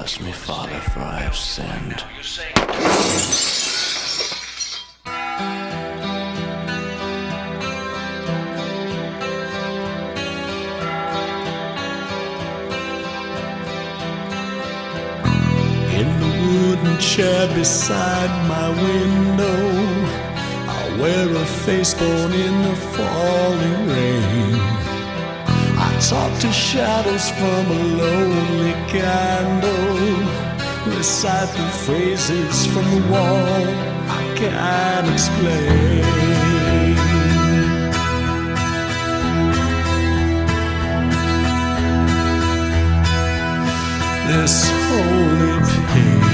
Bless me, Father, for I have sinned. In the wooden chair beside my window, I wear a face born in the falling rain. Talk to shadows from a lonely candle recite the phrases from the wall I can't explain. this holy pain.